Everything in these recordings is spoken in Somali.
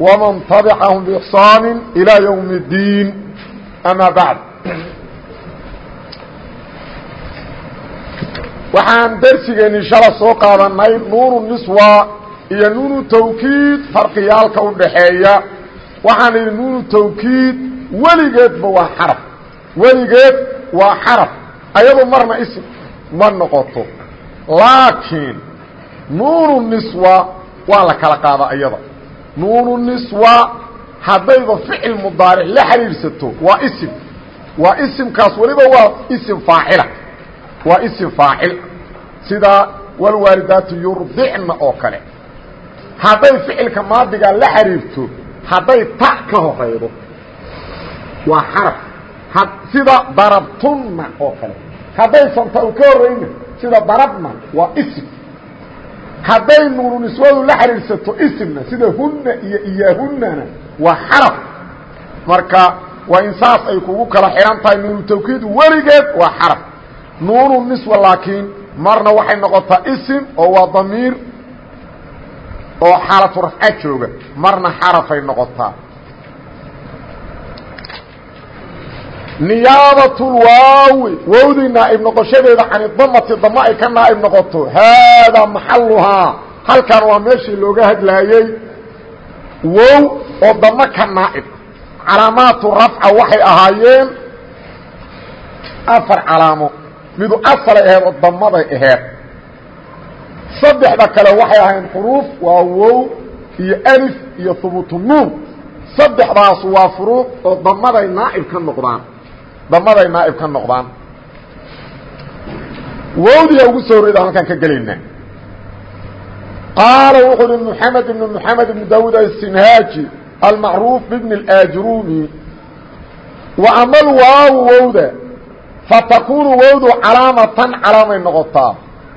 ومن تبعهم بإحsaan إلى يوم الdيin أmا baعd waxaan dersigeeni shala soo qaadanay nuunu niswa iyo nuunu tawkiid farqiyaalka u dhaxeeya waxaan idhi nuunu tawkiid weligeedba waa xaraf weligeed waa xaraf ayado marna ism ma noqoto laakiin nuunu niswa waa la kala qaada ayada nuunu niswa haddayba ficil mudaaric la xidhiidhsato waa isim. Waa isimkaas weliba waa isim faacila. Waa isim faacil sida walwaalidaatu yurdicna oo kale. Hadday ficilka maadigaa la xidhiirto hadday ta ka horaydo waa xaraf. Sida darabtunna oo kale. Haddaysan ta u ka horayna sida darabna waa isim hadday nuunu niswadu la xidhiidhsato isimna sida huna iyo iyaahunana waa xaraf. Marka waa in saas ay kugu kala xihan tahay nuunu tawkiid weligeed waa xaraf. Nuunu niswa laakiin marna waxay noqotaa isim oo waa damiir oo xaalatu rafca jooga. Marna xarafay noqotaa niyaabatulwaawi wowdii naaib noqoshadeeda cani damati dama ay ka naaib noqoto haadaa maxaluhaa halkan waa meeshii looga hadlaayey wow oo dama ka naaib calaamaatu rafca waxay ahaayeen afar calaamo midu asalay aheed oo damaday aheed saddexda kale waxay ahayn xuruuf waa wow iyo alif iyo hubuutu nuun saddexdaas waa furuuq oo damaday naaib ka noqdaan damaday naaib ka noqdaan. Wowdiya ugu soo horeyda halkaan ka gelayna qaala wuxuu uhi mxamed ibn mxamed ibn dawud asinhaaji almacruuf bibn اajrumi wa ama waawu wowda fatakunu wowdu calaamatan calaamay noqotaa.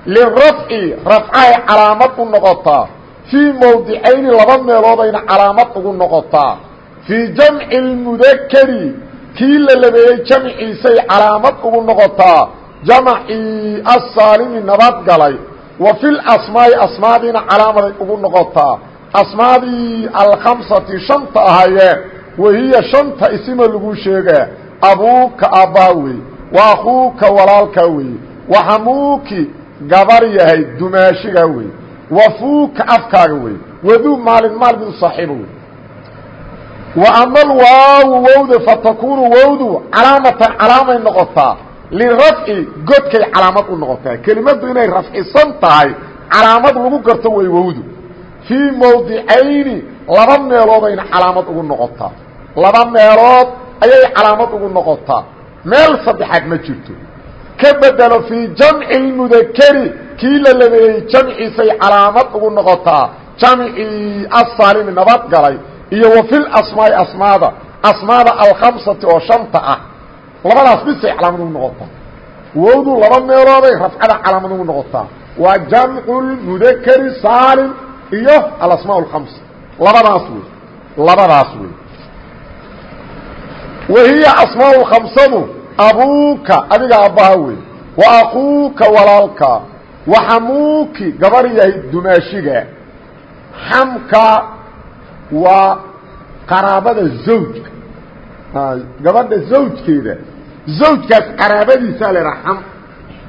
Lirafci rafcahay calaamad u noqotaa. Fii mawdicayni laba meeloodayna calaamad ugu noqotaa. Fii jamci اlmudakeri kii la labeeyey jamciisay calaamad ugu noqotaa jamacii asaalimi nabad galay wa fi lasmaa'i asmaadiina calaamaday ugu noqotaa asmaadii alkhamsati shanta ahaayeen wahiya shanta isima lagu sheegaa abuuka aabbaha weeye wa akhuuka walaalkaa weeye wa xamuuki gabar yahay dumaashigaa weeye wa fuuka afkaaga weeye waduu maalin maal midu saaxiiba wey ama alwaawu wowda fatakunu wowdu calaamatan calaamay noqotaa lirafci godkay calaamad u noqotaa kelimaddu inay rafcisan tahay calaamad lagu garto way wowdu fii mawdicayni laba meeloodayna calaamad ugu noqotaa laba meelood ayay calaamad ugu noqotaa meel saddexaad ma jirto ka bedelo fii jamci اlmudakeri kii la labeeyey jamciisay calaamad ugu noqotaa jamcii asaalimi nabad iyo wa fi lasmaai asmaada asmaada alkhamsati oo shanta ah. Labadaas bisay calaamad ugu laba meelooday rafcada calaamad ugu noqotaa. Waa jamcu lmudakeri saalim iyo alasmaa alkhamsa. Labadaas wey labadaas wey. Wahiya asmaa lkhamsadu abuuka adiga aabbaha wey. Wa akuuka walaalka wa xamuuki gabar yahay dumaashiga waa qaraabada zawjka. Gabadha zawjkeeda. Zawjkaas qaraabadiisaa la idhaha xam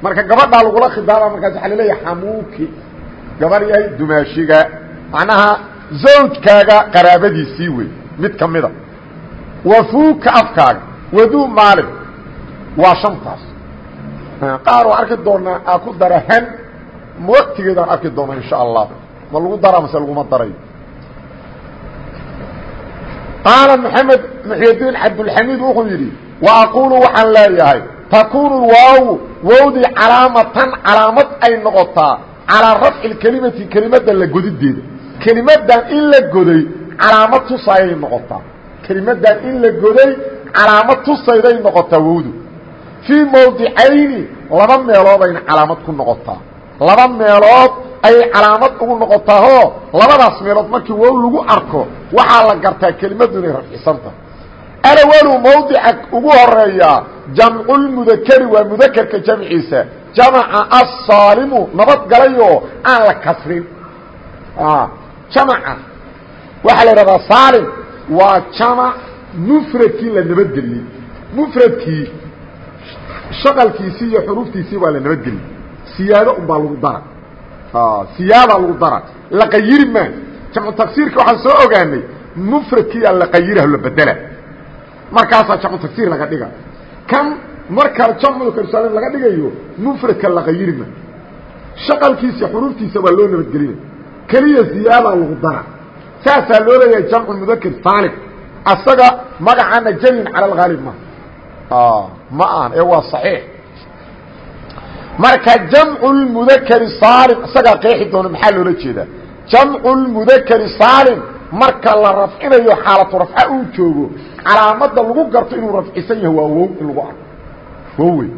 marka gabadhaa lagula khidaaba markaas waxaa la leeyahay xamuuki gabar yahay dumaashiga. Macnaha zawjkaaga qaraabadiisii wey mid ka mida. Wafuuka afkaaga. Waduu maalin. Waa shantaas. Qaar oo arki doonaa aa ku dara han waktigeedaan arki doona insha allah. Ma lagu daraa mase laguma darayo qaala maxamed muxydiin cabdulxamiid wuxuu yidhi wa aquulu waxaan leeyahay takuunu waawu wowdii calaamatan calaamad ay noqotaa calaa rafci kelimati kelimadda la godideeda. Kelimadan in la goday calaamad tusaayay noqotaa. Kelimadan in la goday calaamad tusayday noqotaa wowdu fii mawdicayni laba meeloodayna calaamad ku noqotaa. Laba meelood ayay calaamad ugu noqotaahoo labadaas meelood markii wow lagu arko waxaa la gartaa kelimadu inay rafcisanta alawalu mawdica ugu horeeyaa jamculmudakeri waa mudakerka jamciisa jamaca asaalimu nabadgalayoo aan la kasrin. Jamaca. Waxaa la idhahdaa saalim waa jamac mufradkii la nabadgeliyey mufradkii shaqalkiisii iyo xuruuftiisii baa la nabadgeliyey siyaado unbaa lagu dara siyaadaa lagu dara. La qayiri maa jamcu taksiirka waxaan soo ogaanay mufradkiiyaa la qayiraho la bedela. Markaasaa jamcu tagsiir laga dhiga. Kan marka jamcu karsaalin laga dhigayo mufradka la qayiri maa shaqalkiisa xuruuftiisa waa loo nabadgelina keliya ziyaadaa lagu dara. Saasaa loo leeyahay jamcu mudakir saalim asaga magacaana jamin cala alghaalib ma. Ma aan. Ee waa صaxiix marka jamcu lmudakari saalim isagaa qeexi doono maxaa loola jeedaa? Jamcu lmudakari saalim marka la rafcinayo xaalatu rafca uu joogo calaamada lagu garto inuu rafcisan yahay waa wow in lagu arko. Wow wey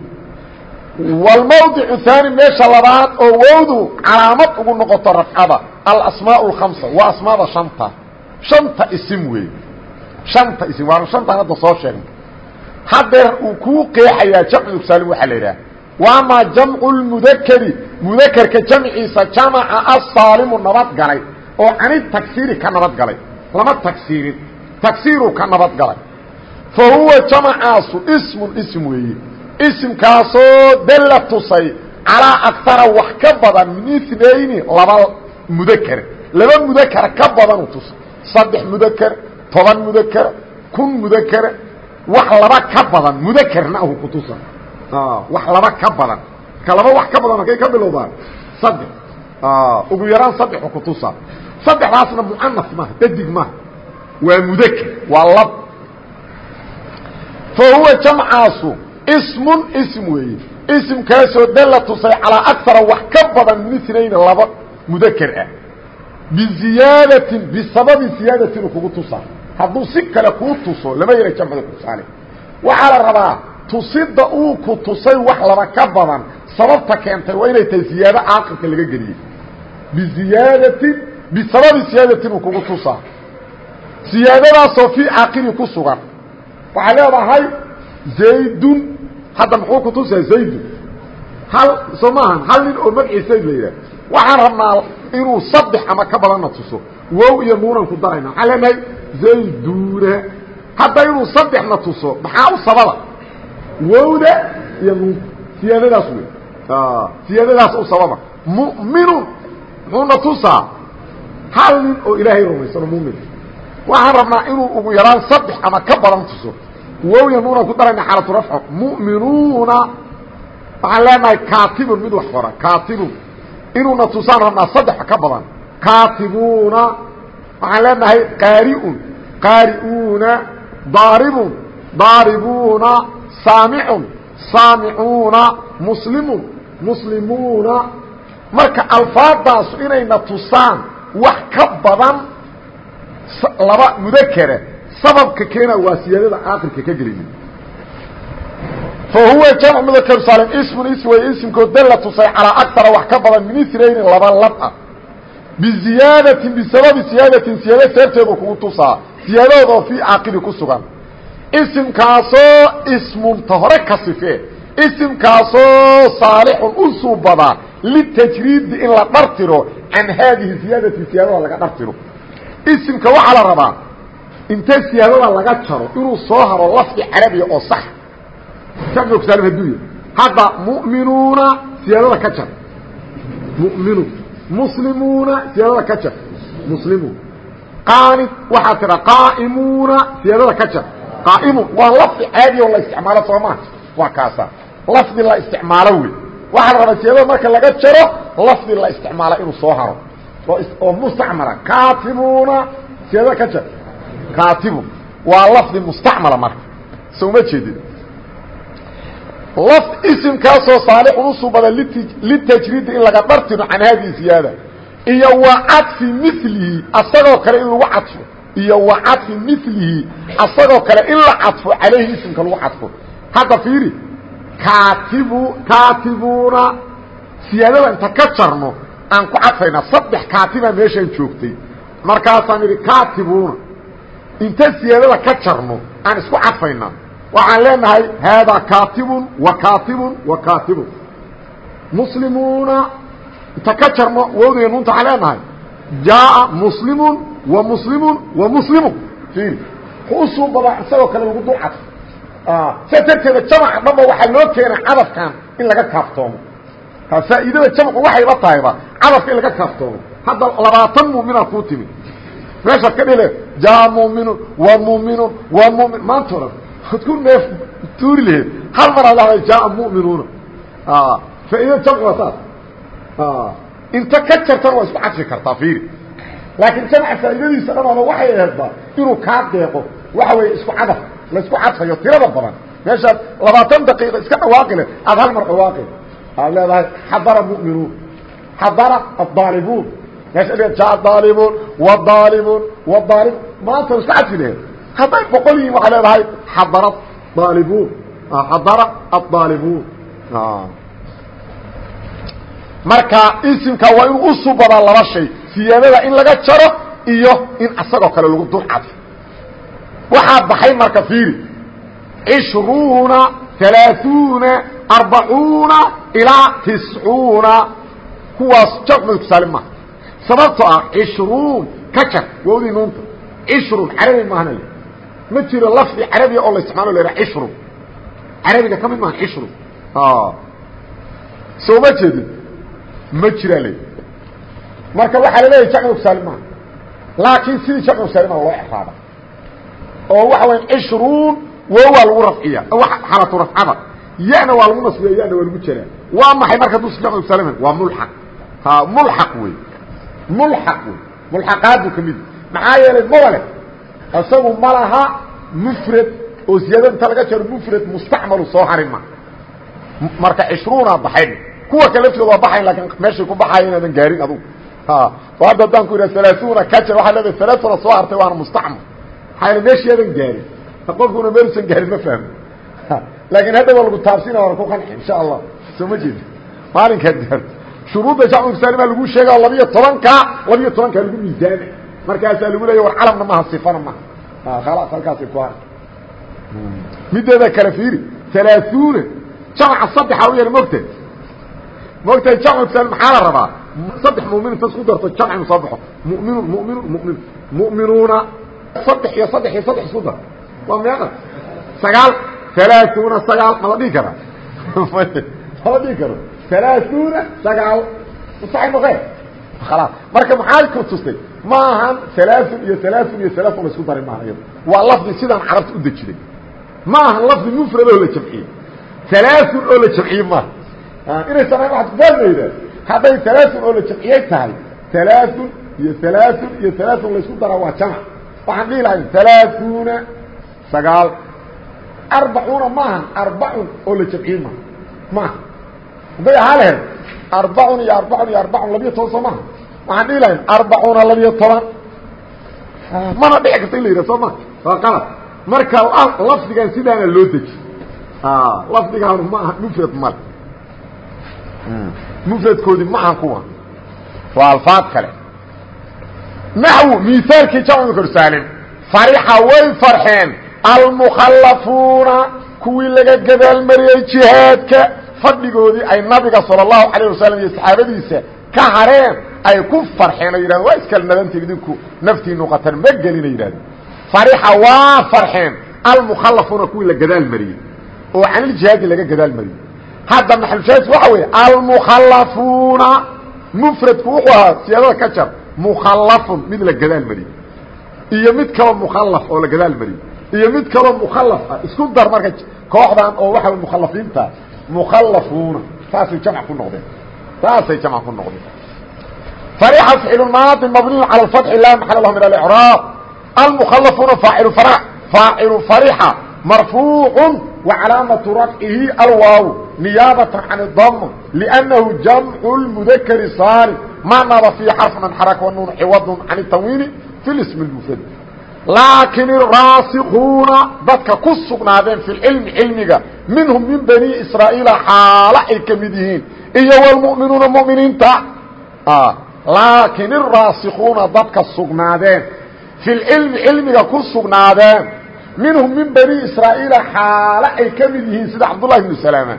wlmawdicu haani meesha labaad oo wowdu calaamad ugu noqoto rafcada alasmaa اlkhamsa waa asmaada shanta. Shanta isim wey shanta isim waana shantan hadda soo sheegnay. Hadeer uu kuu qeexayaa jamcu saalim waxaa la yidhaha waama jamcu lmudakeri mudakerka jamciisa jamaca asaalimu nabad galay oo cani tagsiiri ka nabad galay lama tagsiirin tagsiiruu ka nabad galay fa huwa jamacaasu ismun ism weeye isimkaasoo dalla tusay calaa agtara wax ka badan min inayni laba mudaker laba mudakera ka badanu tusay saddex mudaker toban mudaker kun mudaker wax laba ka badan mudakerna ahu kutusa wax laba ka badan ka laba wax ka badan halkay ka bilowdaan saddex ugu yaraan saddex kutusa saddexdaasna mucanas maaha dadig maaha waa mudaker waa lab fa huwa jamcaasu ismun ism weeye ismkaasoo dalla tusay calaa akara wax ka badan min laba mudaker ah biziyaadatin bisababi ziyaadatin kugu tusaa hadduu si kale kuu tuso lama yara jamcda kusaale waxaa la rabaa tusida uu ku tusay wax laba ka badan sababta keentay waa inay tahay ziyaado caaqilka laga geliyey biziyaadatin bisababi ziyaadatin uu kugu tusaa. Ziyaadadaasoo fii caaqili ku sugan. Waxay leedahay zaydun hadda muxuu ku tusaa zaydun hal soo maahan hal nin oo magciis zayd la yidhah waxaan rabnaa inuu saddex ama ka badanna tuso. Wow iyo nuunan ku darayna. Waxaan zayduna hadda inuu saddexna tuso maxaa u sababa wowda iyo nuunta siyaadadaas wey siyaadadaas u sababa. Mu'minun muxuuna tusaa? Hal nin oo ilaahay rumaysano mumin. Waxaan rabnaa inuu ugu yaraan saddex ama ka badan tuso. Wow iyo nuunan ku darayna xaalatu rafco mu'minuuna waxaan leenahay kaatibun mid wax qora kaatibun. Inuuna tusaan rabnaa saddex ka badan. Kaatibuuna waxaan leenahay qaariun. Qaari'uuna daaribun. Daaribuuna saamicun saamicuuna muslimun muslimuuna. Marka alfaadaasu inayna tusaan wax ka badan laba mudakera sababka keena waa siyaadada caaqilka ka gelina fa huwa jamc mudakr saalim ismun is way isimkoo dalla tusay calaa akara wax ka badan min israyni laba lab ah. Biziyaadatin bisababi siyaadatin siyaado seebteedu kugu tusaa siyaadadoodoo fii caaqili ku sugan isimkaasoo ismunta hore ka sifee isimkaasoo saalixun u suubadaa litajriidi in la dhartiro can haadihi siyaadati siyaadada laga dhartiro isimka waxaa la rabaa inta siyaadada laga jaro inuu soo haro lafdi carabiya oo sax. Jamcugsalim haduuya hadda mu'minuuna siyaadada ka jar mu'minu muslimuuna siyaadada ka jar muslimuun qaanid waxaa tira qaa'imuuna siyaadada ka jar qaa'imun waa lafdi caadi oo la isticmaalo soo maa waa kaasa. Lafdi la isticmaalo wey waxaa la rabaa siyaadada marka laga jaro lafdi la isticmaala inuu soo haro. Oo mustacmala. Kaatibuuna siyaadada ka jar kaatibun waa lafdi mustacmala marka. So uma jeedid laf isimkaasoo saalixun u subada litajriidi in laga dhartino can haadihi ziyaada. Iyo wa cadfi milihi asagoo kale in lagu cadfo iyo wa cadfi milihi asagoo kale in la cadfo calayhi isimka lagu cadfo. Hadda fiiri kaatibu kaatibuuna siyaadada inta ka jarno aan ku cadfaynaa saddex kaatibaa meeshaan joogtay. Markaasaan idhi kaatibuuna inta siyaadada ka jarno aan isku cadfaynaa waxaan leenahay haadaa kaatibun wa kaatibun wa kaatibun. Muslimuuna inta ka jarno wowdaya nuunta waxaan leenahay jaaa muslimun muslimu ir usuu badaa isagoo kale lagu dul cadfo saa darteeda jamaca dhanba waxaa loo keena cadafkan in laga kaaftoomo. Faa'iidada jamcu waxayba tahayba cadafka in laga kaaftoomo. Hadda labaatan muumina kuu timid meeshaad ka dhile jaa muminun wa muminun wa mumin. Maanta oran ad ku neef tuuri laheed hal mar ad jaa muminuuna. Faaidada jamcu waa saas. Inta ka jartana laakiin jamca faa'iidadiisa dhanaaba waxay ahaydba inuu kaa deeqo waxa weeye isku cadaf la isku cadfayo tirada badan. Meeshaad labaatan daqiiqa iska dhawaaqi le aad hal mar dhawaaqi. Aad leedahay xadara mu'minuun xadara addaalibuun meesha dhe jaa daalibuun wadaalibuun wadaalib maanta isku cadfi laheed hadday boqol yihiin waxaa leedahay xadara daalibuun xadara addaalibuun marka isimka waa inuu siyaadada in laga jaro iyo in asagoo kale lagu dul cadfo waxaa baxay marka fiiri. Cishruuna alaaثuuna arbacuuna ilaa tiscuuna kuwaas jamcudkusaali maha sababtoo ah cishruun ka jar wawdii nuunta. Cishrun carabi maahna le ma jiro lafdi carabiya oo la isticmaalo la yhaha cishrun carabiga ka mid maaha cishrun soo ma jeedin? Ma jiraa le marka waxaa laleeyahy jamcu saalim maaha laakiin sidii jamcu saalima loo exraaba oo waxa waya cishruun wo waa lagu rafciya xalatu rafcada yana waa lagu nasbiya yana waa lagu jaraa waa maxay marka haduu jamcu saalima waa mulxaq. Ha mulxaq wey mulxaq wey mulxaqaadu ka mid. Maxaa yeelay maba leh isagu ma laha mufrad oo ziyaado inta laga jaro mufrad mustacmalu soo harin ma. Marka cishruuna baxayn. Kuwa kale laftooda waa baxayn laakiin meeshay ku baxayo inaadan gaarin adugu hadda haddaan ku idhaha alaaثuuna kajar waxaa leedahay alaaثuna soo hartay waana mustacmal maxaa meeshaadan gaarin qofkuna meelusan gaarin ma fahmo laakiin hadda waa lagu taabsina waana ku qanci insha allah soo ma jeedi maalinkaad gaarto shuruudda jamcusaalimaa lagu sheega oo labiyo tobanka labiyo tobankaa lagu miisaama markaasaa lagu leeya war calamna maha sifana maha khalaas halkaasay ku har mideeda kale fiiri alaaثuuna jamca saddexa u yar mogta mogtahay jamcusaal maxaa la rabaa saddex mumin inta isku darto jamc inu soo baxo muminun muminun mumin mu'minuuna saddex iyo saddex iyo saddex isku dar waa meeqa sagaal alaaثuuna sagaal ma la dhihi karaa ma la dhihi karo alaaثuuna sagaal saay noqe khalaas marka maxaa ku tustay ma ahan alaaثun iyo alaaثun iyo alaaثun la isku daray maaha iyado waa lafdi sidaan carabta u dejiday ma ahan lafdi mufrad oo la jamciyey alaaثun oo la jamciyey maaha inaysan ahayn waxaad kufahmayda hadday alaaثun oo la jamciyey tahay alaaثun iyo alaaثun iyo alaaثun laysku daraa waa jamc waxaan dhihi lahay alaaثuuna sagaal arbacuuna maahan arbacun oo la jamciyey maaha maaha hadday ahaa lahayd arbacun iyo arbacun iyo arbacun labiyo toban soo maaha waxaan dhihi lahay arbacuuna labiyo toban mana dhici karta in la yidhah soo ma waa qalad marka lafdigan sidaana loo deji lafdigaanu ma aha mufrad male Hmm. mfradkoodii maan kuwa. Waa alfaad kale. Naxw miaalkii jamcu korsaalim farixa way farxeen. Almukhallafuuna kuwii laga gadaalmariyey jihaadka. Fadhigoodii ay nabiga sal اlahu alayه wasalam iyo saxaabadiisa ka hareen ay ku farxeen ay yidhahdeen waa iskala nadantiin idinku naftiinu khatar ma gelina yidhahdeen. Farixa waa farxeen. Almukhallafuuna kuwii la gadaal mariyey oo caniljihaadi laga hadda maxalushaahid waxa weeye almukhallafuuna mufradku wuxuu ahaa siyaadada ka jar mukhallafun mid la gadaal mariyey iyo mid kaloo mukhallaf oo la gadaal mariyey iyo mid kaloo mukhallaf ah isku dar marka kooxdan oo waxa mukhallafiinta mukhallafuuna saasay jamc ku noqdeen saasay jamc ku noqdeen. Farixa ficlu maadi mabniyu cala alfatxi laa maxala lahu min alicraab almukhallafuuna faacilu fara faacilu farixa marfuucu wa calaamatu rafcihi alwaaw نيابة عن الضم لأنه جمع المذكر صالم ما ناب فيه حرف من حرك والنون عوض عن التنوين في الاسم المفرد laakiin araasikuuna dadka ku sugnaadeen fi lcilmi cilmiga minhum min bani israa'iila xaalo ay ka mid yihiin iyo wlmu'minuuna mu'miniinta laakiin araasikuuna dadka sugnaadeen fi lcilmi cilmiga ku sugnaadeen minhum min bani israa'iila xaalo ay ka mid yihiin sida cabdullahi bnu salaama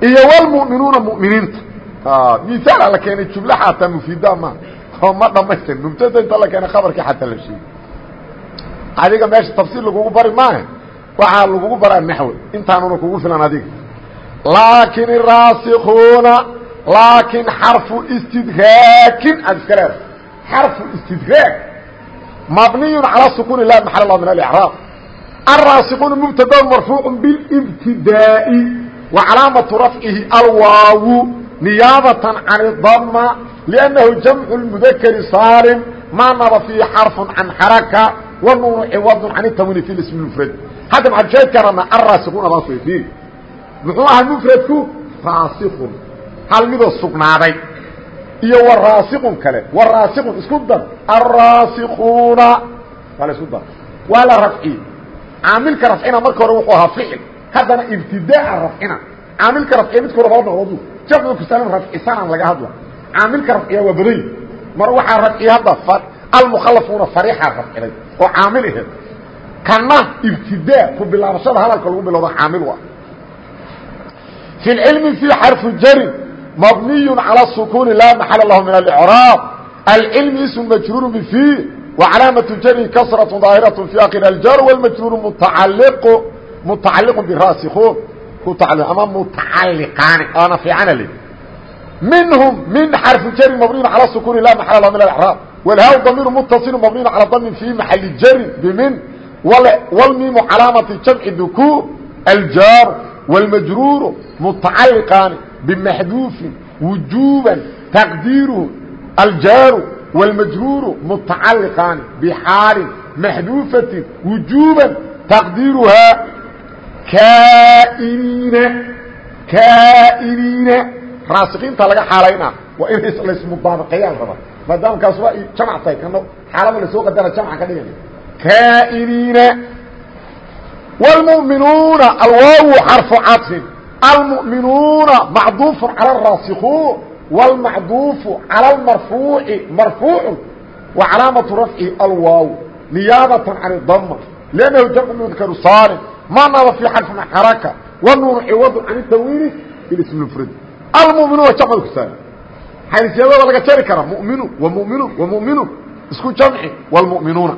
iyo wlmuminuuna muminiinta. Ah, Miaala la keenay juml xataa mfida ma. Oo ma dhamaystir mubtada inta la keenay khabarkii xataa la sheegi adiga meesha tafsiir lagugu bari maahe. Waxaa lagugu baraa naxwe intaanuna kugu filan adiga. Laakin raasikuuna laakin xarfu istidraakin aad iska leedahay. Xarfu istidraag mabniyun calaa sukuuni la maxal lah min alraab araasikuuna mubtada marfuucu bilibtidaa'i wa calaamatu rafcihi alwaawu niyaabatan can اdama لأnnahu jamcu اmudakri saalim ma naba fiihi xarfu can xaraka wanuunu ciwadu can اtamwini fi ism mfrad hadda maxalushaahidkaanana alraasikuuna baan soo fiiri muxuu ahaa mfradku raasikun hal midoo sugnaaday iyo waraasiqun kale waraasiqun isku dar alraasikuuna waa la isku dar waa la rafciye caamilka rafcina marka hore wuxuu ahaa ficil haddana ibtidaa rafcina caamilka rafciya midka hore hoo noqdu jamcu kusalan rafcisanaan laga hadla caamilka rafciya waa baday mar waxaa rafciya hadda almukhalafuuna fariixa rafciday oo caamil aheed kana ibtidaa ku bilaabashada hadalka lagu bilowda caamil wa في العلم في حرف جر مبني على السكون لا محل له من الإعراب العلم اسم مجرور بفيه وعلامة جر كسرة ظاهرة في آخر الجر والمجرور متعلق متعلق بالراسخون متعلق أما متعلقان أنا في عنلي منهم من حرف جر مبني على السكون لا محل له من الإعراب والهاء ضمير متصل مبني على ضم في محل الجر بمن والميم علامة جمع الذكور الجار والمجرور متعلقان بمحذوف وجوبا تقديره الجار والمجرور متعلقان بحال محذوفة وجوبا تقديرها كائنين كائنين راسخين تلقى حالينا وإن اسم مطابقيان ربا ما دام كاسوا جمع تاي كانوا حالما لسوق قدر جمع كدغني كائنين والمؤمنون الواو حرف عطف المؤمنون معطوف على الراسخون والمعطوف على المرفوع مرفوع وعلامة رفعه الواو نيابة عن الضمة لأنه جمع مذكر صالح ما نظر في حرف حركة والنور عوض عن التنوين بالاسم المفرد المؤمنون جمع كسان حيث يضع لك تركنا مؤمن ومؤمن ومؤمن اسكو جمعي والمؤمنون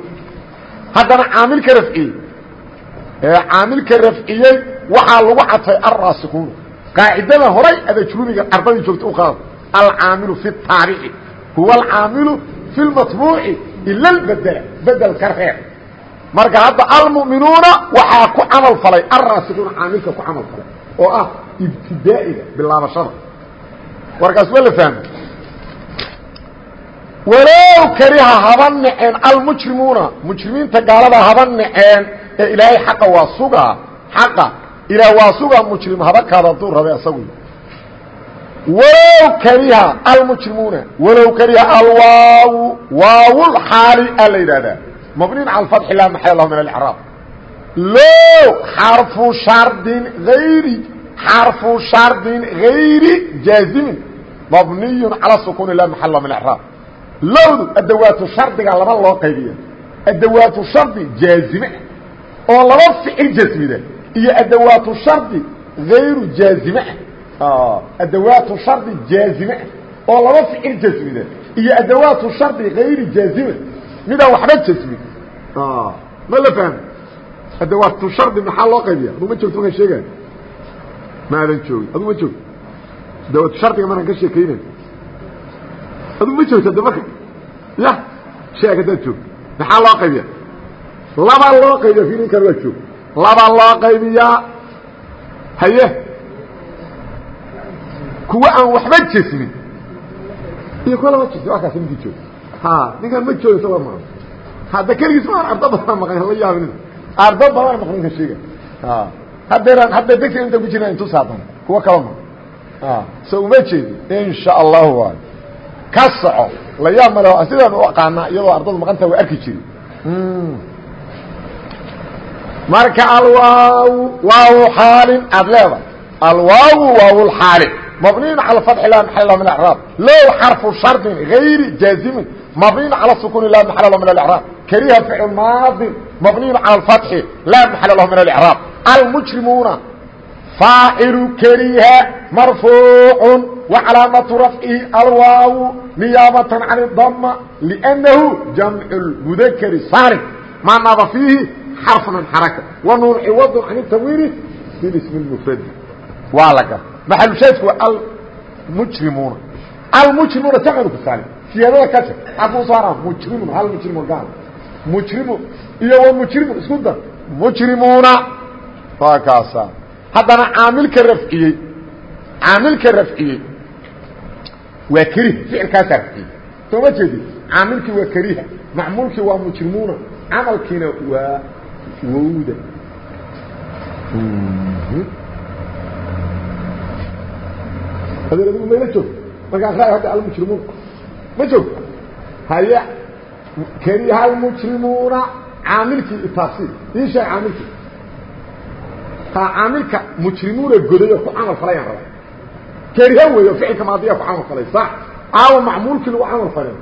هذا عامل كرفعي caamilka rafciyey waxaa lagu cadfay alraasikuuna qaacidada horay adajrumiga ardadii joogta u qaado alcaamilu fi taabici huwa alcaamilu fi lmatbuuci ila lbedela bedelka reer marka hadda almu'minuuna waxaa ku camal falay alraasikuuna caamilka ku camal falay oo ah ibtidaa'iga bilaabashada. Warkaas waa la fahmay walow kariha haba naceen almujrimuuna mujrimiinta gaalada haba naceen ee ilaahay xaqa waa sugaa xaqa ilaah waa sugaa mujrim haba kaada duu rabe asagu. Walow kariha almujrimuuna walow kariha alwaawu waawlxaali a la yidhahdaa mabniin cala alfatxi laa maxala lahu min alcraab low xarfu shardin ayri xarfu shardin gayri jaazimin mabniyun cala sukuuni laa maxala lahu min acraab lowdu adawaatu shardiga laba loo qaybiya adawaatu shardi jaazime oo laba ficil jasmida iyo adawaatu shardi hayru jaazime ah adawaatu shardi jaazime ah oo laba ficil jasmida iyo adawaatu shardi hayri jaazime midaan waxba jasmin ma la fahmi adawaatu shardi maxaa loo qaybiya aduu ma joogto markaan sheegay maadan joogin aduu ma joogto adawaatu shardiga markaan ka sheekaynayo aduu ma joogto de marka ya sheeg haddaad joogto maxaa loo qaybiya laba loo qaybiya filinkan waa joog laba loo qaybiyaa haye kuwa aan waxba jesmin iyo kuwa laba jesmin waa kaas ninkii joog ha ninkan ma jooga sawa maa hadda keligiis ma ardo badan maqan la yaabin. Ardo badan maqan ninka sheega ha haddeeraan hadda degta inta ku jirna intu saadan kuwa kala ma. Ha so uma jeedi insha allah waay. Ka soco la yaab male sidaan u aqaanaa iyadoo ardadu maqanta waa arki jiri. Marka alwaaw waaw xaalin aad leedahay. Alwaaw waawlxaali mabniyn calى fatxi la maxal lah min acraab low xarfu shardin gayri jaazimin. Mabniyn calى sukuni la maxal lah min acraab kariha ficl maadin mabniyn calى fatxi laa maxal lah min acraab almujrimuuna faacilu kariha marfuucu wacalaamatu rafcihi alwaaw niyaabatan can dama lnahu jamcu mudakri saalim maa naba fiihi xarfu min xaraka. Wa nuun ciwadu can tanwiini biismi mufradi waa la gar maxalushaadku waa almujrimuuna. Almujrimuuna jamcu ku saalim siyaadada ka jir aku saara mujrimun hal mujrimo gaal mujrimu iyo wa mujrimun isku dar. Mujrimuuna waa kaasa. Haddana caamilka rafciyey caamilka rafciyey waa krih ficilkaasaa rafciyey. Soo ma jeedi caamilkii waa kriha macmuulkii waa mujrimuuna camalkiina waa wowda. Adigu mayla joog markaan raa hadda almujrimuun ma joog haye kariha almujrimuuna caamilkii itaabsi sheeg caamilkii. Caamilka mujrimuuna goday oo ku camal falayaan raba kariha weeyo ficilka maadiya ku camal falay sax aawa macmuulkii lagu camal falay.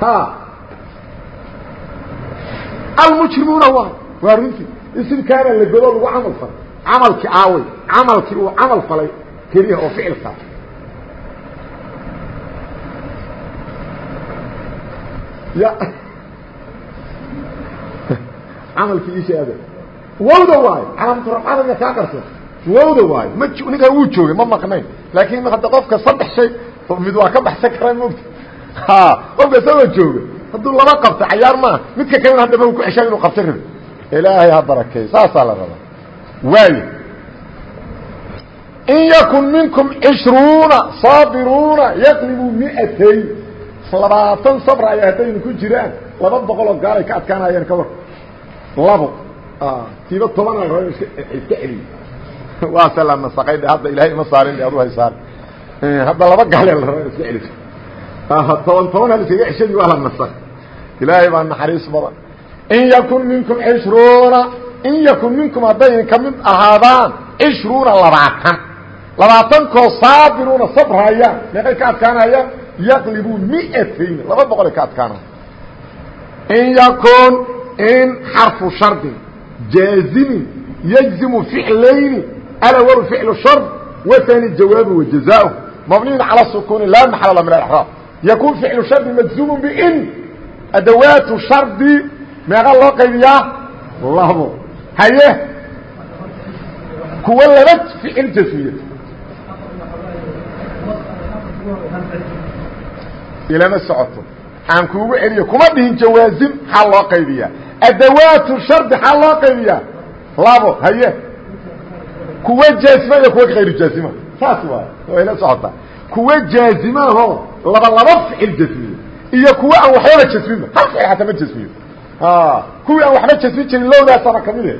Ha almujrimuuna waa waa runtii. Isimkaana la godo lagu camal falay. Camalkii aaway camalkii uu camal falay keliya oo ficilka camalkii ishaada wawda waayo calaamatu rafcadana kaa qarsan wawda waayo ma ninkan wuu joogay ma maqnayn. Laakiin hadda qofka saddex shay mid waa ka baxsan karaa mogta ha qofka isagoo jooga hadduu laba qabta cayaar maaha midka kalena haddaba ku ceshaan inuu qabta rabi ilaahay ha barakeey saasaa la rabaa. Waayo in yakun minkum cishruuna saabiruuna yaqlibuu miatayn labaatan sabra ay haddaynu ku jiraan laba boqoloo gaalay ka adkaanayeen ka war. Labo. Tiiba tobana raba iska celiy waase la nasaqay de hadda ilahay ima saarin de adu haysaar hadda laba gaale la raba iska celiso toban toban hal iskaga ceshadi waa la nasaq ilaahay baa naxariis badan. In yakun minkum cishruuna in yakun minkum hadday ka mid ahaadaan cishruuna labaatan. Labaatankoo saabiruuna sabrhayaan meeqay ka adkaanayaan yaqlibu miatayn laba boqole ka adkaana in yakun in xarfu shardi jaazimin yajzimu ficlayni alawalu ficlu shard waani jawaabu wajazaau mabniyin cala sukuuni laa maxala la min aaraab yakun ficlu shardi majzuumu bin adawaatu shardi meeqa loo qaybiyaa? Labo haye? Kuwa laba ficil jasmiya ilama socoto. Aan kuugu celiyo kuma dhihin jawaazim xaa loo qaybiyaa. Adawaatu shardi xaa loo qaybiyaa. Labo haye. Kuwa jaazima iyo kuwa kayru jaazima saas waay way la socotaa. Kuwa jaazimaho laba laba ficil jasmiye. Iyo kuwa aan waxbaba jasminba hal ficil xataa ma jasmiyo kuwii aan waxba jasmin jirin lowdaasaba kamide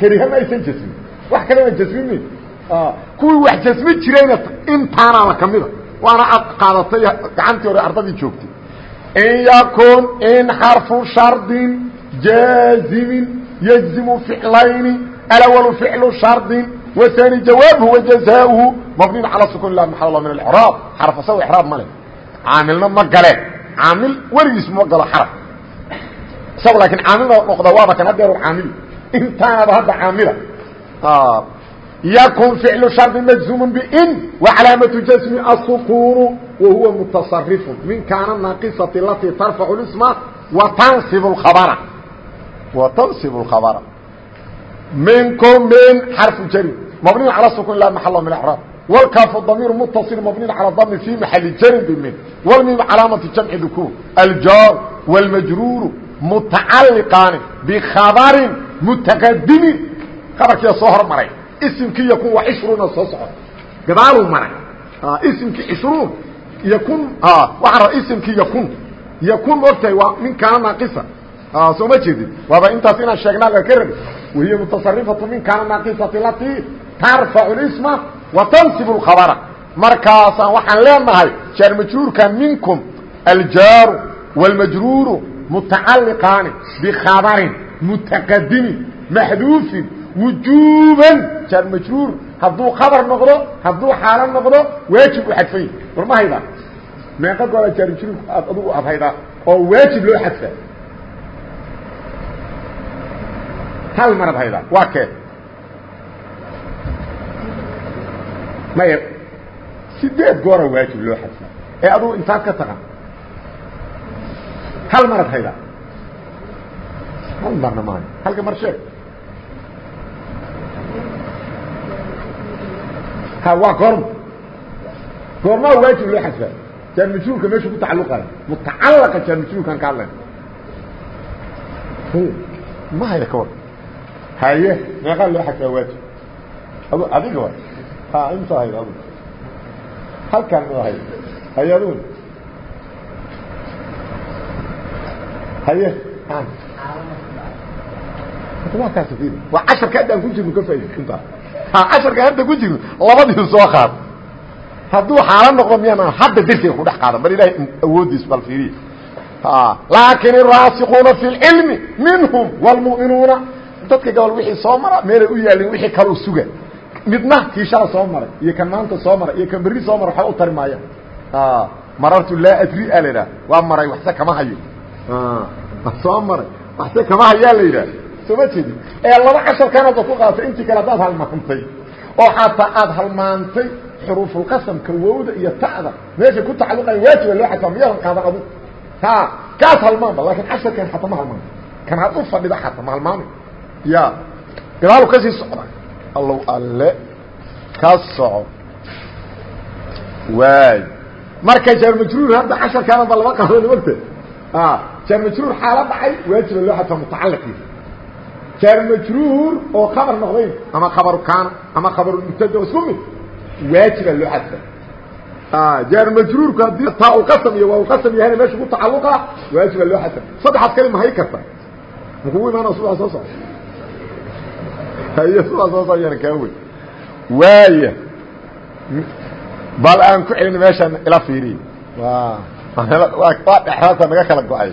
keriha ma aysan jasmin. Wax kalena jasmin kuwii wax jasmi jirayna intaanaaba kamida waana ad qaadatay gacantii hore ardadii joogtay. In yakun in xarfu shardin jaazimin yajzimu ficlayni alawlu ficlu shardin waani jawaabhu wajazaahu mabniin cala sukun lah maal min acraab xarfasaw iraab ma le caamilna ma gale. Caamil weligiis ma galo xaraf. Isagu laakiin caamilna noqda waaba kan hadeeru caamili intaanaba hadda caamila ykun ficlu shardi majzuumun bin wacalaamatu jasmi asukunu wahuwa mutasarifun min kaana naaqisati latii tarfacu isma watanib abara watansibu lkhabara minkum min xarfu jari mabniin cala sukun la maalo min raab wlkaafu damiir mutaصil mabniin cala dami fi maxali jarin bmin wlmim calaamati jamci dukuur aljaar wاlmajruuru mutacaliqaani bikhabarin mutaqadimin khabarkiia soo hormaray isimkii iyo kun waa cishruuna soo socod gadaaluu maray. Isimkii cishruun iyo kun waxaa raba isimkii iyo kun. Iyo kun maogtahay waa min kaana naaqisa. Soo ma jeedin. Waaba intaas inaan sheegnaa waa ka rabi wahiya mutasarifatu min kaana naaqisati latii tarfacu lisma wa tansibu lkhabara markaasaan waxaan leenahay jaar majruurka minkum aljaaru wاlmajruuru mutacalliqaani bikhabarin mutaqadimin maxduufin wujuuban jaar majruur. Hadduu khabar noqdo hadduu xaalo noqdo waajib u xadfan yahi war ma haydaa meeqa goola jaar majruurku aad adugu aad haydaa oo waajib loo xadfaa hal marad haydaa waa kee? Maya sideed goora waajib loo xadfaa ee adugu intaad ka taqan hal marad haydaa hal marna maayo halka mar sheeg ha waa goorma goormaa waajib loo xadfaa jaarmajruurka meeshu ku tacaluqayo mutacalaqa jaarmajruurkaan ka hadlayna ma haya ka war. Haye meeqaa loo xadfaa waajib. Adu adiga wa ha inta hayd adu. Halkaan ma hayd haye adun haye. Waa kaas waa casharka hadda aan ku jirno ka faa'id intaa casharka hadda ku jirno labadii soo qaad hadduu xaalo noqdo miyaan hadda darsiga ku dhex qaadan bal ilahay awoodiis bal fiiriya laakin الraasikuuna fi اlcilmi minhum wاlmu'minuuna dadka gobol wixii soo mara meelay u yaalin wixii kaleu suga midna kii shala soo maray iyo kan maanta soo maray iyo kan berri soo maray waxba u tari maayaan marartu laa adri a la idhaha waa maray waxse kama hayo soo maray waxse kama hayaa la yidhaah soo ma jeedin ee laba casharkan hadda ku qaatay intii kale haddaad halmaantay. Oo xataa aada halmaantay xuruufulqasamka wowda iyo ta'da. Meesha ku tacaluqaya waajiba loo xadfaa miyaadan qaadan adu ha kaas halmaanba laakiin casharkan xataa ma halmaano kan had u fadhida xataa ma halmaamay ya gadaalu ka sii socda. Allow alle ka soco waay. Marka jaarmajruur hadda casharkaana ba laba qaadana mogta jaarmajruur xaala dhacay waajiba loo xadfaa mutacaliqiisa jaarmajruur oo khabar noqdayn ama khabaru kaana ama khabaru mubtada isku mid waajiba loo xadfa jaar majruurku haddii taa u qasam iyo waa u qasam yahayna meesha ku tacaluqa waajiba loo xadfa saddexaad kali mahay karta. Makugu imaana subax soo soco haye subax soo soco yana kaa wey waaya bal aan ku celin meeshaan ila fiiriy waa dhexraata naga kala go'ay.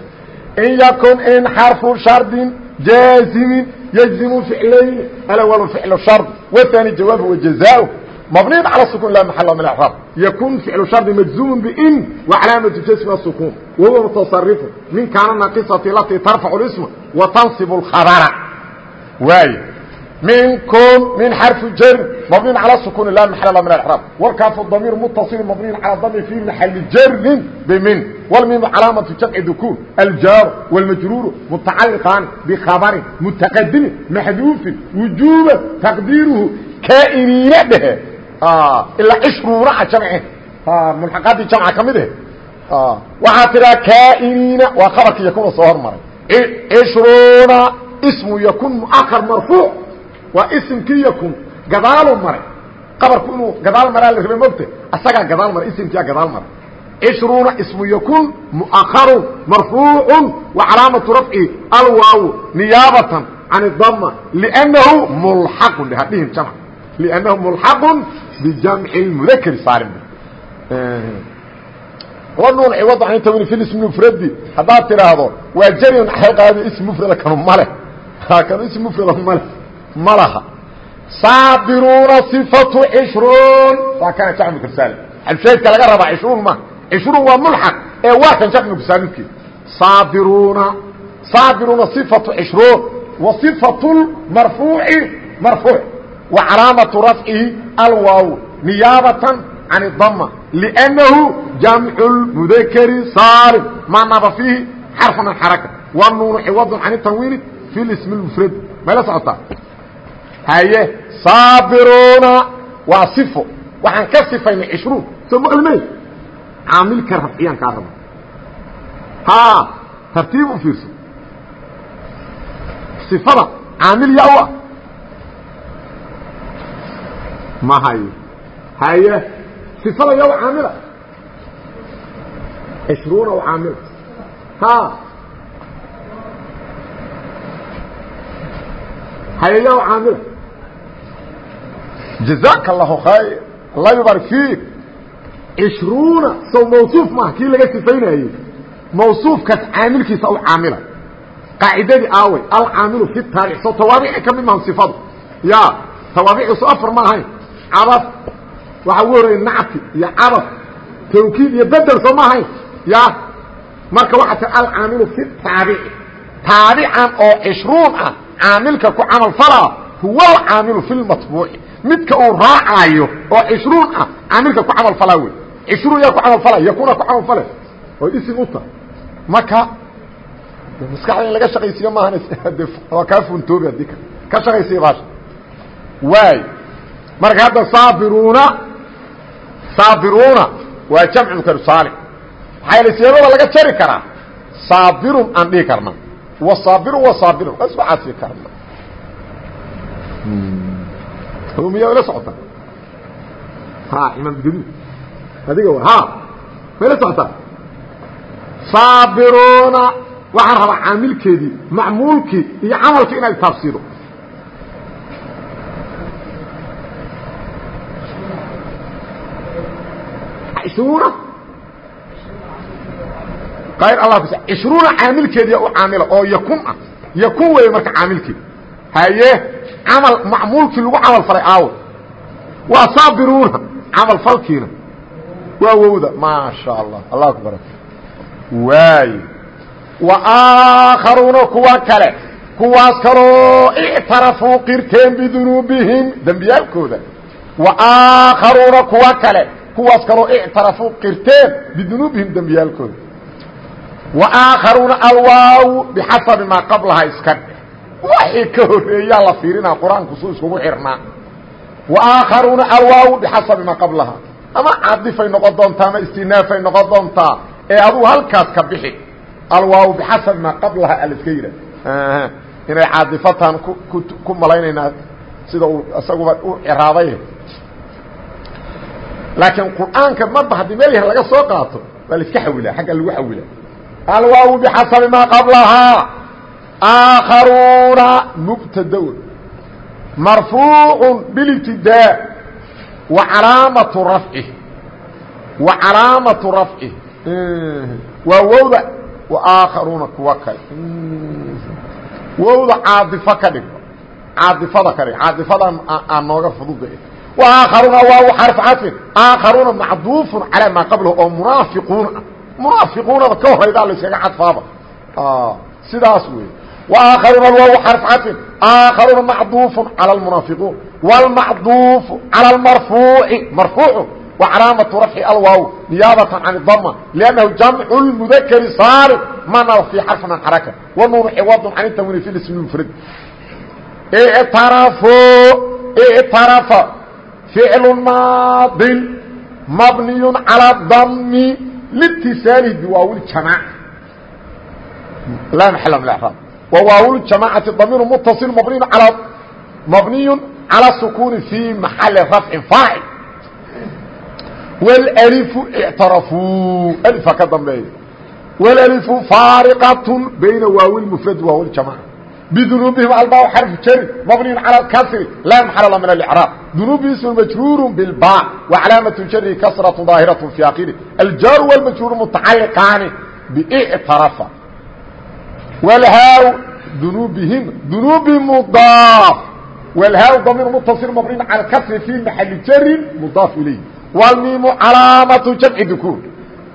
In yakun in xarfu shardin jaazimin yجزم فعلayn alأول فعل شhرط والثاني جawاaب وجزاء مبني على السكون لا محل من اعراب يكون فعل شhرط مجزوم بإن وعلامة جسم السكون وهو متصرف من كان ناقصة التي ترفع الاسم وتنصب الخبر واي منكم من حرف جر مبني على السكون لا محل من الاعراب والكاف الضمير متصل مبني على الضم في محل جر بمن والميم علامة جمع ذكور الجار والمجرور متعلقان بخبر متقدم محذوف وجوبا تقديره كائنين به آه إلا عشرون جمعه آه ملحقات جمع كمده آه وحاترا كائنين وخبرك يكون صهر مرة عشرون اسم يكون مؤخر مرفوع waa isimkii yakun gadaalu maray. Qabarku inuu gadaal maraa la rabay mogta asagaa gadaal maray isimkiyaa gadaal maray. Cishruuna ismu yakun mu'aharun marfuucu wa calaamatu rafci alwaaw niyaabatan can idama lnahu mulxaqun hadhihin jamc lnahu mulxaqun bijamci mudakri saarim wanuun ciwad an tawin fi ismi mufradi haddaad tidhaahdo waa jariun qaadi ism mufrada kanu male kanu ism mufrada male ma laha saabiruuna صifatu cishruun waa kana jamcu kasaalim alshaydka laga rabaa cishruun ma cishruun waa mulxaq ee waa kan jamcu kasaalimki saabiruuna saabiruuna صifatu cishruun wa صifatu marfuuci marfuuc wa calaamatu rafcihi alwaaw niyaabatan can اdama lأnnahu jamcu mudakri saalim ma naba fiihi xarfu min xaraka wanuunu ciwadu can tanwiini fi smi mufrad mayla socotaa haye saabiruuna waa sifo waxaan ka sifaynay ishruun soo ma culmey caamilka rafciyaan kaa raba ha tartiib u fiirso sifada caamil yaa u ah ma hayo haye sifada yaa u caamila ah ishruuna u caamila ha haye yaa u caamila ah jazaaka allahu khayr. Alla yubar fiik cishruuna sow mawsuuf maaha kii laga sifaynayey mawsuufkaas caamilkiisa u caamila. Qaacidadii aawey alcaamilu fi taaric soo tawaabici ka mid maaha sifadu. Ya tawaabiciisu afar ma ahayn. Cabad waxaa ugu horreeyay nacti iyo cabad tawkiid iyo bedel soo ma ahayn. Ya marka waxaa tira alcaamilu fi taabici. Taabicaan oo cishruun ah caamilka ku camal falaa huwa alcaamilu fi lmatbuuci midka uu raacaayo oo cishruun ah caamilka ku camal falaa wey cishruun yaa ku camal falay yakuna ku camal fale oo isim uta marka maskaxda in laga shaqaysiiyo maahan waa kaa funtoobi haddii ka. Shaqaysiya baasha waay. Marka hadda saabiruuna saabiruuna waa jamcu mukar saalim maxaa yaele siyaabada laga jari karaa saabirun aan dhihi karna wa saabirun wa saabirun. Cadfi karna miyaa ila socota. Imaam gaduud adiga ha ma ila socotaa saabiruuna waxaan rabaa caamilkeedii macmuulkii iyo camalkii inaad taafsido ishruuna ayr allah ishruuna caamilkeediya u caamila oo yakun ah. Yakun weeye marka caamilkeedi haye camal macmuulkii lagu camal falay aawo. Waa saabiruuna camal falkiina. Waa wowda. Maa sha allah allah ku barak wa aakharuuna kuwa kale. Kuwaas kaloo ictarafuu qirteen bidunuubihim dembiyaalkooda wa aakharuuna kuwa kale. Kuwaas kaloo ictarafuu qirteen bidunuubihim dembiyaalkooda wa aakharuuna alwaaw bixasabi maa qablaha iska waxii ka horeeyaa la fiirinaa qur'aanku suu iskugu xirnaa. Wa aakharuuna alwaaw bixasabi maa qablaha. Ama cadifay noqon doontaa ama istinaafay noqon doontaa ee aduu halkaas ka bixi. Alwaaw bixasabi maa qablaha aliska yidhah inay caadifatan ku malaynaynaa sida uu isaguba u ciraaday laakiin qur'aanka marba haddii meel yar laga soo qaato waa la iska xawilaa xagga lagu xawila alwaaw bixasabi maa qablahaa aakaruuna mubtadaun marfuucu bilibtidaa wa calaamatu rafcih wa calaamatu rafcih waa wowda aakaruuna kuwa kale wowda caadifo ka dhig caadifada ka dhig caadifadan aan nooga fududa aakaruuna waa xarf cadfin aakaruuna macduufun calaa maa qablahu oo munaafiquuna ah munaafiquunada ka horaydaa la sheega cadfaaba sidaas wey وآakharuuna waa xرف caطفin آakharuuna macduuف calى الmunaafiquun والmacduuف calى الmarفuuci marفuucu وcalaamaةu rafci alwaaw نiyaabaة can الdma لأnnahu jamc الmudkri saalim mana fii xarفin an xaraka wanuunu ciwad can الtamwini في sm mfrad اctarafo فعل ماaض مبني على الضم لاتصاaله بواaو الجماعة لا محل من الإعراب وواaو الجماعة ضمير متصل مبني على مبني على السكون في محل رفع فاaعل والألف اعترفوا ألفa ka dambeeya والألف فاaرقة بين واaو المفرد واaو الجماعة بذنوبهم الباء حرف جر مبني على الكسر لا محل من الإعراب ذنوب اسم مجرور بالباء وعلامة جر كسرة ظاهرة في آخره الجار والمجرور wlhaa dunuubihim dunuubi mudaaf wlhaa damiir mutaصil mabnin calى kasri fii maxali jarin mudaaf ilayh wlmiimu calaamatu jamci dukuur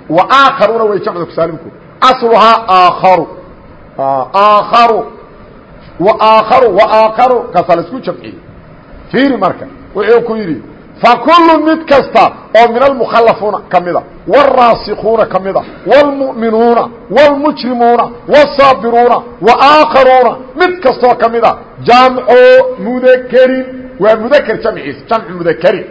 waakharuna way jamcu kusaalimku asluhaa aakaru aakaru aakaru aakaru kasaa la isku jamciyey fiiri marka wuxuu ku yidhi فكل mid kasta oo min المkلفuuna ka mida والrاasikuuna ka mida والمؤminuuna والمجrimuuna والصاabiruuna وآakharuuna mid kastoo ka mida jamco mdkrin waa mdkr jamciis jamc mdkrin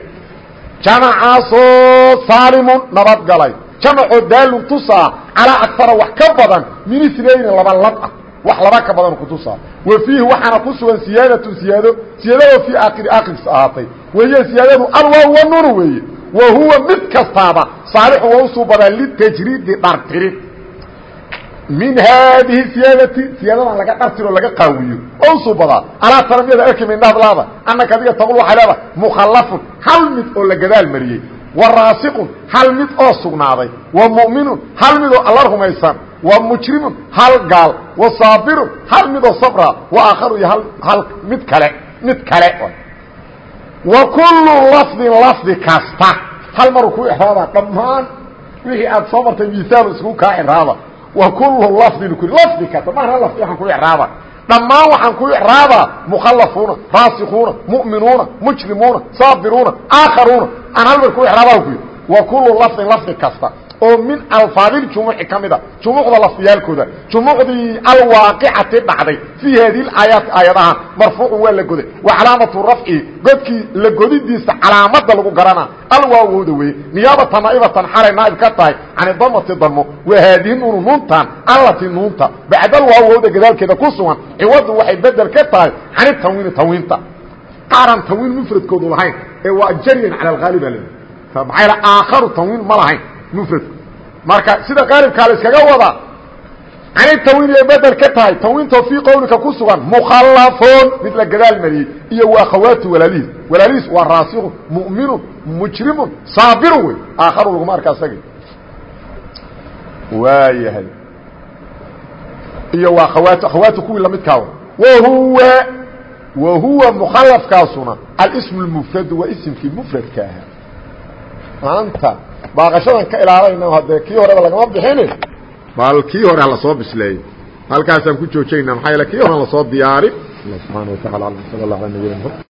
jamcaasoo saalimu nabad galay jamcoo daalun tusaa calىa أكثara wax ka badan min isnayni laba lab ah wax laba ka badan kutusaa wa fiihi waxaana ku sugan siyaadatu siyaado siyaadadoo fii aakiri aakirkiis ahaatay. Wahiy siyaadadu alwaaw wanuunu weeye. Wa huwa mid kastaaba saalixu waa usuu badaa litajriidi dhartirid min haadihi siyaadati siyaadadan laga dhartiro laga qaawiyo oo usuu badaa. Alaa taramiyada arki mindhaadlaada annaka adiga taqul waxay leedahay mukhallafun hal mid oo la gadaal mariyey. Wa raasiqun hal mid oo sugnaaday. Wa mu'minun hal mid oo rumaysan wa mujrimun hal gaal. Wa saabirun hal midoo sabra. Wa aakharu iyo hal mid kale mid kale. Wa kullu lafdin lafdi kasta. Hal maruu ku ixraaba dhammaan wixii aad soo martay misaal isku kaa ixraaba wa kullu lafdin ku lafdi kasta. Maana lafdi waxaan ku ixraaba dhammaan waxaan ku icraabaa mukhallafuuna raasikuuna mu'minuuna mujrimuuna saabiruuna aakharuuna. Aan hal mar ku icraabaa ku wa kullu lafdin lafdi kasta oo min alfaadijumuci ka mida jumucda lafdiyaalkooda jumucdii alwaaqicati dhacday fii haadihi aayaati aayadahan marfuucun waa la goday wa calaamatu rafci godkii la godidiisa calaamada lagu garanaa alwaawowda weye niyaabata naaibatan xalay naaib ka tahay can damati damo wa haadihi nuunu nuuntan allati nuunta bacdal waawowda gadaalkeeda ku sugan ciwadu waxay bedel ka tahay can tanwiini tanwiinta. Qaaran tanwiin mufradkoodu lahayn ee waa jaryan cala alhaaliba l maxaa aakharu tanwiin ma lahayn mufradku marka sida qaalibkaa la iskaga wadaa cani tanwiin ay bedel ka tahay tanwiintoo fii qowlika ku sugan mukhallafoon mid la gadaal mariyey iyo waa akhawaatu walaalihiis walaalihiis waa raasikun mu'minun mujrimun saabirun wey aakharu laguma arka asagi waayahay iyo waa akhawaatu akhawaatu kuwii lamidkaa wahuwa wahuwa mukhallafkaasuna alismu lmufradu waa isimkii mufradka ahaa. Maanta baaqashadan ka ilaalayna haddee kii horeba lagama bixini? Bal kii hore halasoo bisleeyo halkaasaan ku joojayna maxaa yaele kii hore la soo diyaarin. Alla subxaana wa tacala alam sala allah ala nabiyina